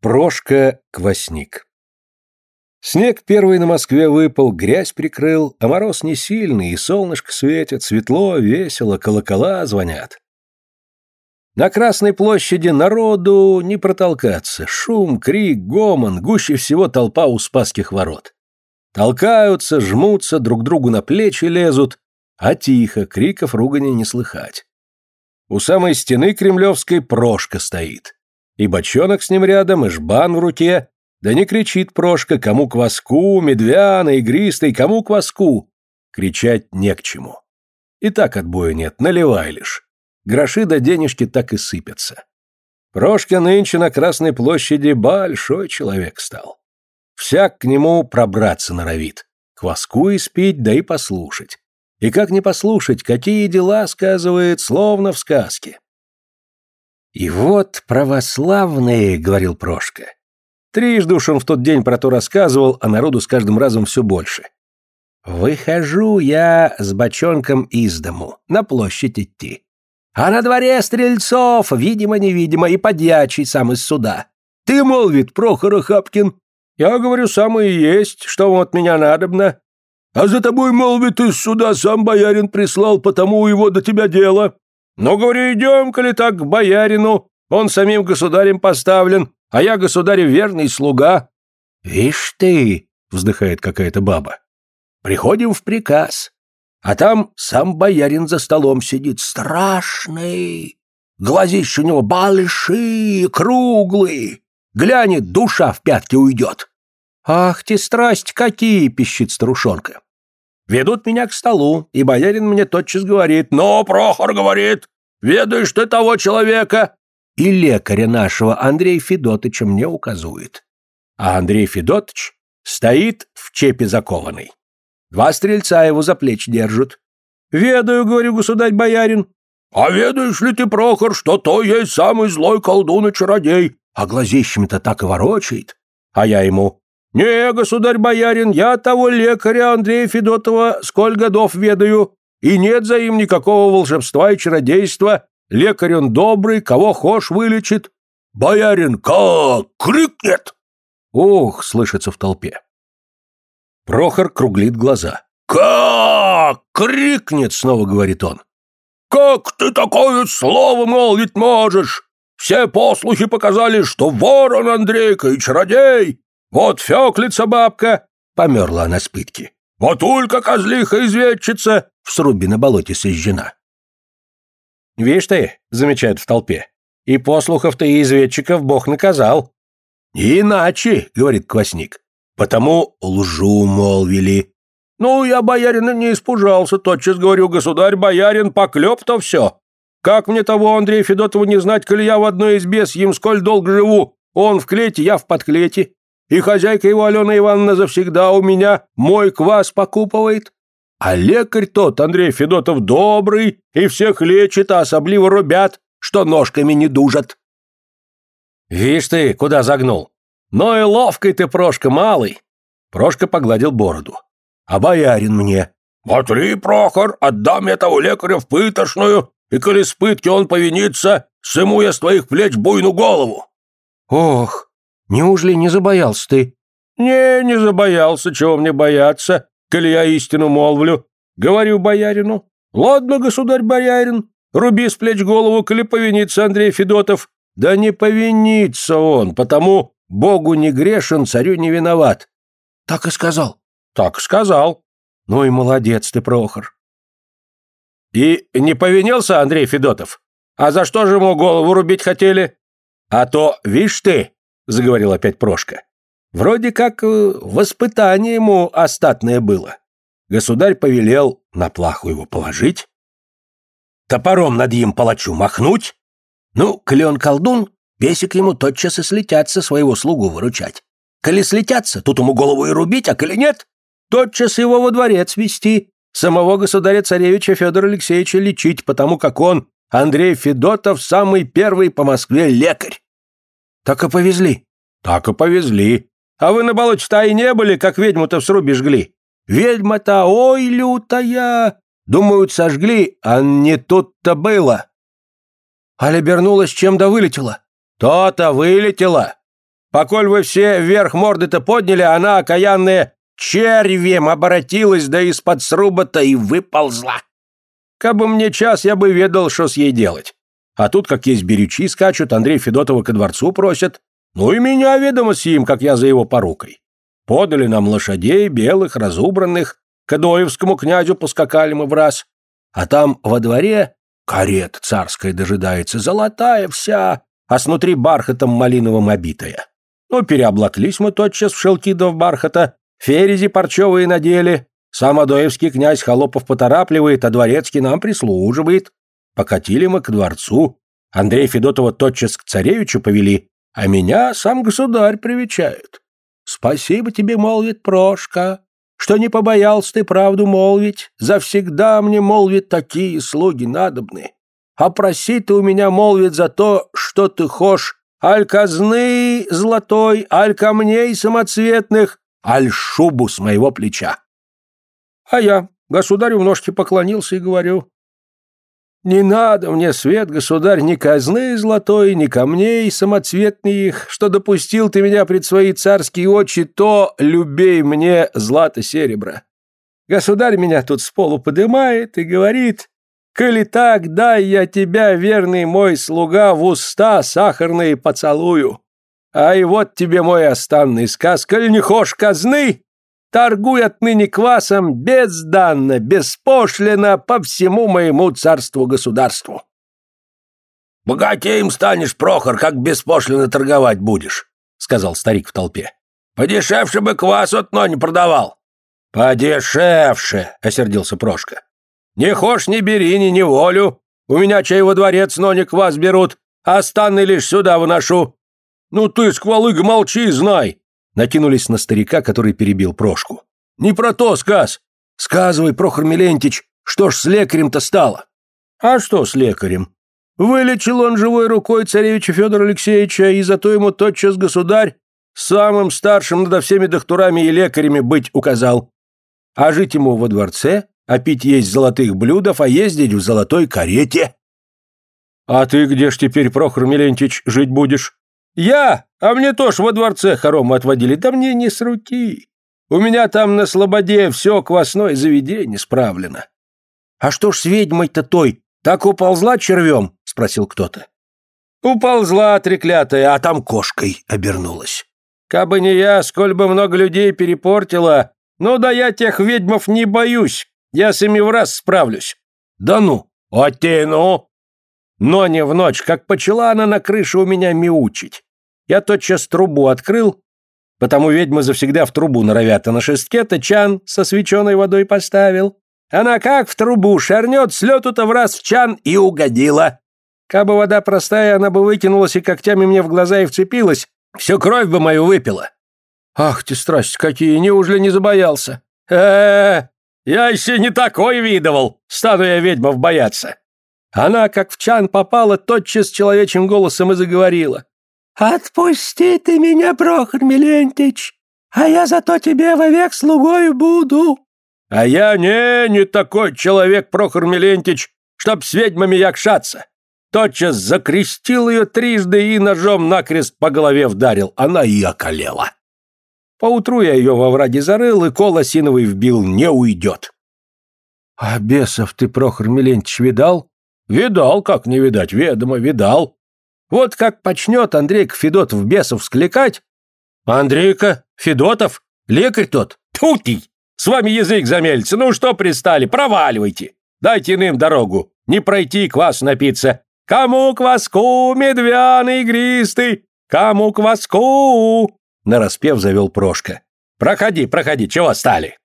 Прошка-квасник Снег первый на Москве выпал, грязь прикрыл, а мороз не сильный, и солнышко светит, светло, весело, колокола звонят. На Красной площади народу не протолкаться. Шум, крик, гомон, гуще всего толпа у Спасских ворот. Толкаются, жмутся, друг другу на плечи лезут, а тихо, криков ругани не слыхать. У самой стены кремлевской Прошка стоит. И бочонок с ним рядом, и жбан в руке. Да не кричит Прошка, кому кваску, медвяна, игристый, кому кваску. Кричать не к чему. И так отбоя нет, наливай лишь. Гроши да денежки так и сыпятся. Прошка нынче на Красной площади большой человек стал. Всяк к нему пробраться норовит, кваску испить, да и послушать. И как не послушать, какие дела, сказывает, словно в сказке. «И вот православные», — говорил Прошка. Трижды уж он в тот день про то рассказывал, а народу с каждым разом все больше. «Выхожу я с бочонком из дому, на площадь идти. А на дворе Стрельцов, видимо-невидимо, и подьячий сам из суда. Ты, молвит, Прохор Хапкин. Я говорю, самое есть, что вам от меня надобно. А за тобой, молвит, из суда сам боярин прислал, потому его до тебя дело. Ну, говорю, идем, коли так, к боярину. Он самим государем поставлен, а я государев верный слуга. Вишь ты, вздыхает какая-то баба. Приходим в приказ. А там сам боярин за столом сидит, страшный. Глазища у него большие, круглые. Глянет, душа в пятки уйдет. «Ах ты, страсть какие!» — пищит старушонка. Ведут меня к столу, и боярин мне тотчас говорит, «Ну, Прохор говорит, ведаешь ты того человека?» И лекаря нашего Андрей Федотыча мне указует. А Андрей Федотыч стоит в чепе закованный. Два стрельца его за плечи держат. «Ведаю, — говорю, государь-боярин». «А ведаешь ли ты, Прохор, что то есть самый злой колдун и чародей?» А глазищами-то так и ворочает. А я ему, «Не, государь-боярин, я того лекаря Андрея Федотова сколь годов ведаю, и нет за им никакого волшебства и чародейства. Лекарь он добрый, кого хошь вылечит». «Боярин, как? Крикнет!» «Ух!» — слышится в толпе. Прохор круглит глаза. «Как?» — крикнет, снова говорит он. «Как ты такое слово молвить можешь? Все послухи показали, что ворон Андрейка и чародей. Вот феклица бабка!» — померла она с пытки. «Вот улька козлиха-изведчица!» — в срубе на болоте сожжена. «Вишь ты», — замечают в толпе, — «и послухов-то и изведчиков Бог наказал». «Иначе», — говорит квасник, Потому лжу молвили. Ну, я боярина не испужался, тотчас говорю, государь, боярин, поклеп-то все. Как мне того Андрея Федотова не знать, коли я в одной избе с ним сколь долго живу? Он в клете, я в подклете. И хозяйка его, Алена Ивановна, завсегда у меня мой квас покупывает. А лекарь тот, Андрей Федотов, добрый, и всех лечит, а особливо рубят, что ножками не дужат. Вишь ты, куда загнул. «Ну и ловкий ты, Прошка, малый!» Прошка погладил бороду. «А боярин мне?» «Смотри, Прохор, отдам я того лекаря в пытошную, и коли с пытки он повинится, сыму я с твоих плеч буйну голову». «Ох, неужели не забоялся ты?» «Не, не забоялся, чего мне бояться, коли я истину молвлю. Говорю боярину. Ладно, государь-боярин, руби с плеч голову, коли повинится Андрей Федотов. Да не повинится он, потому Богу не грешен, царю не виноват. Так и сказал. Так сказал. Ну и молодец ты, Прохор. И не повинился Андрей Федотов? А за что же ему голову рубить хотели? А то, вишь ты, заговорил опять Прошка, вроде как э, воспитание ему остатное было. Государь повелел на плаху его положить, топором над им палачу махнуть. Ну, клен колдун, Бесик ему тотчас и слетятся своего слугу выручать. Коли слетятся, тут ему голову и рубить, а коли нет, тотчас его во дворец вести, самого государя-царевича Федора Алексеевича лечить, потому как он, Андрей Федотов, самый первый по Москве лекарь. Так и повезли. Так и повезли. А вы на болоте-то и не были, как ведьму-то в срубе жгли. Ведьма-то, ой, лютая! Думают, сожгли, а не тут-то было. Аля обернулась, чем да вылетела. «То-то вылетело! Поколь вы все вверх морды-то подняли, она, окаянная, червем оборотилась, да из-под сруба-то и выползла. Кабы мне час, я бы ведал, что с ей делать. А тут, как есть берючи, скачут, Андрей Федотова ко дворцу просят. Ну и меня ведомо с им, как я за его порукой. Подали нам лошадей, белых, разубранных. К Адоевскому князю поскакали мы в раз. А там во дворе карета царская дожидается, золотая вся, а снутри бархатом малиновым обитая. Ну, переоблаклись мы тотчас в шелки в бархата, ферези парчевые надели. Сам Адоевский князь холопов поторапливает, а дворецкий нам прислуживает. Покатили мы к дворцу. Андрей Федотова тотчас к царевичу повели, а меня сам государь привечает. Спасибо тебе, молвит Прошка, что не побоялся ты правду молвить. Завсегда мне, молвит, такие слуги надобны. А проси ты у меня, молвит, за то, что ты хошь, аль казны золотой, аль камней самоцветных, аль шубу с моего плеча. А я государю в ножке поклонился и говорю, «Не надо мне, свет, государь, ни казны золотой, ни камней самоцветных, что допустил ты меня пред свои царские очи, то любей мне злато-серебро. Государь меня тут с полу подымает и говорит, «Коли так, дай я тебя, верный мой слуга, в уста сахарные поцелую. А и вот тебе мой останный сказ, коль не хошь казны, Торгуй отныне квасом безданно, беспошлино по всему моему царству-государству. «Богатеем станешь, Прохор, как беспошлино торговать будешь», — сказал старик в толпе. «Подешевше бы квас от но не продавал». «Подешевше», — осердился Прошка. «Не хошь, не бери, ни неволю. У меня чай во дворец, но не квас берут, а станны лишь сюда выношу». «Ну ты, сквалыга, молчи, знай. Накинулись на старика, который перебил Прошку. «Не про то сказ! Сказывай, Прохор Милентич, что ж с лекарем-то стало?» «А что с лекарем? Вылечил он живой рукой царевича Федора Алексеевича, и зато ему тотчас государь самым старшим над всеми докторами и лекарями быть указал. А жить ему во дворце, а пить есть золотых блюдов, а ездить в золотой карете». «А ты где ж теперь, Прохор Милентич, жить будешь?» «Я? А мне тоже во дворце хорому отводили. Да мне не с руки. У меня там на слободе все квасное заведение справлено». «А что ж с ведьмой-то той? Так уползла червем?» — спросил кто-то. «Уползла, треклятая, а там кошкой обернулась. Кабы не я, сколь бы много людей перепортила, ну да я тех ведьмов не боюсь, я с ими в раз справлюсь». «Да ну, а те ну!» Но не в ночь, как почела она на крыше у меня мяучить. Я тотчас трубу открыл, потому ведьмы завсегда в трубу норовят, а на шестке-то чан со свеченой водой поставил. Она как в трубу шарнет, слету-то в раз в чан и угодила. Кабы вода простая, она бы выкинулась и когтями мне в глаза и вцепилась, всю кровь бы мою выпила. Ах ты, страсть какие, неужели не забоялся? э э я еще не такой видывал, стану я ведьмов бояться. Она, как в чан попала, тотчас человечьим голосом и заговорила. «Отпусти ты меня, Прохор Милентич, а я зато тебе вовек слугою буду». «А я не, не такой человек, Прохор Милентич, чтоб с ведьмами якшаться». Тотчас закрестил ее трижды и ножом накрест по голове вдарил. Она и околела. Поутру я ее во враге зарыл, и кол осиновый вбил, не уйдет. «А бесов ты, Прохор Милентич, видал?» «Видал, как не видать, ведомо, видал. Вот как почнет Андрейка Федотов бесов скликать... Андрейка Федотов? Лекарь тот? Тутий! С вами язык замелится, ну что пристали, проваливайте! Дайте иным дорогу, не пройти квас напиться. Кому кваску, медвяный игристый? Кому кваску? Нараспев завел Прошка. Проходи, проходи, чего стали?